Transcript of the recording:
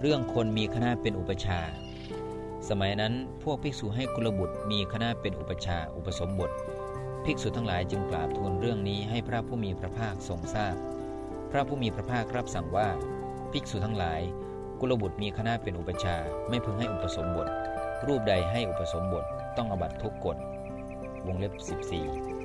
เรื่องคนมีคณะเป็นอุปชา สมัยนั้นพวกภิกษุให้กุลบุตรมีคณะเป็นอุปชาอุปสมบท ภิกษุทั้งหลายจึงกราบทูลเรื่องนี้ให้พระผู้มีพระภาคทรงทราบพพระผู้มีพระภาครับสั่งว่า ภิกษุทั้งหลาย กุลบุตรมีคณะเป็นอุปชาไม่พึงให้อุปสมบท รูปใดให้อุปสมบทต้องอบัตทุกกฎวงเล็บ 14